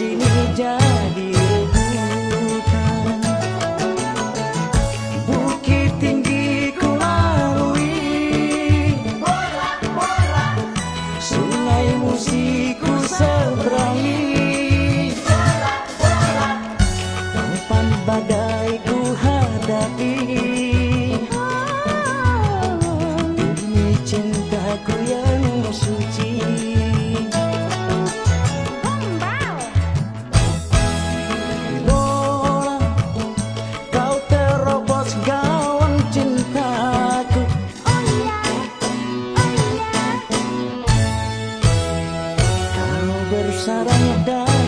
sini jadi sarangnya